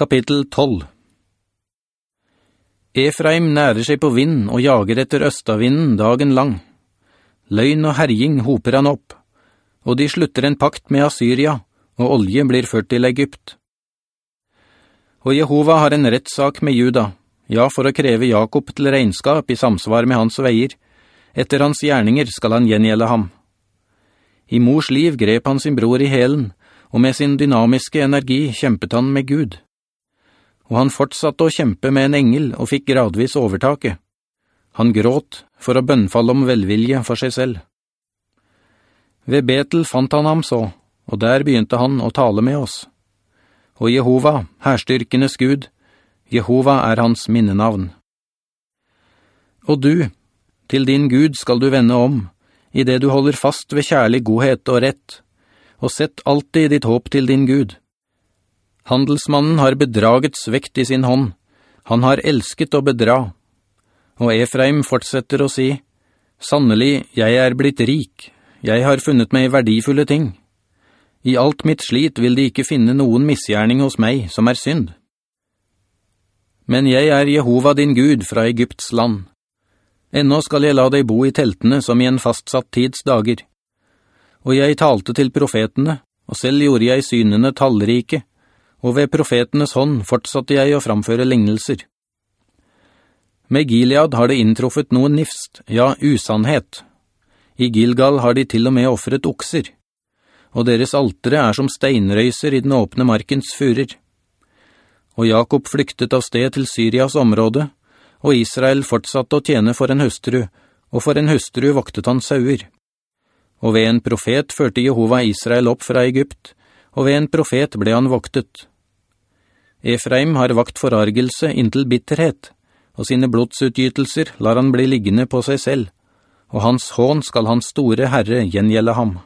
Kapittel 12 Efraim nærer seg på vind og jager etter østavinden dagen lang. Løgn og herjing hoper han opp, og de slutter en pakt med Assyria, og olje blir ført til Egypt. Og Jehova har en rettsak med Juda, ja, for å kreve Jakob til regnskap i samsvar med hans veier. Etter hans gjerninger skal han gjengjelde ham. I mors liv grep han sin bror i helen, og med sin dynamiske energi kjempet han med Gud og han fortsatte å kjempe med en engel og fikk gradvis overtaket. Han gråt for å bønnfalle om velvilje for seg selv. Ved Betel fant han ham så, og der begynte han å tale med oss. Og Jehova, herstyrkenes Gud, Jehova er hans minnenavn. Og du, til din Gud skal du vende om, i det du holder fast ved kjærlig godhet og rett, og sett alltid ditt håp til din Gud. Handelsmannen har bedragets vekt i sin hånd. Han har elsket å bedra. Og Efraim fortsetter å si, «Sannelig, jeg er blitt rik. Jeg har funnet meg verdifulle ting. I alt mitt slit vil de ikke finne noen misgjerning hos meg som er synd. Men jeg er Jehova din Gud fra Egypts land. Ennå skal jeg la deg bo i teltene som i en fastsatt tids dager. Og jeg talte til profetene, og selv gjorde jeg synene tallrike, og ved profetenes hånd fortsatte jeg å framføre lignelser. Med Gilead har det inntruffet noe nifst, ja, usannhet. I Gilgal har de til og med offret okser, og deres altere er som steinrøyser i den åpne markens furer. Og Jakob flyktet av sted til Syrias område, og Israel fortsatte å tjene for en hustru, og for en hustru voktet han sauer. Og ved en profet førte Jehova Israel opp fra Egypt, og ved en profet ble han voktet. Efraim har vakt forargelse inntil bitterhet, og sine blodsutgytelser lar han bli liggende på seg selv, og hans hån skal hans store herre gjengjelle ham.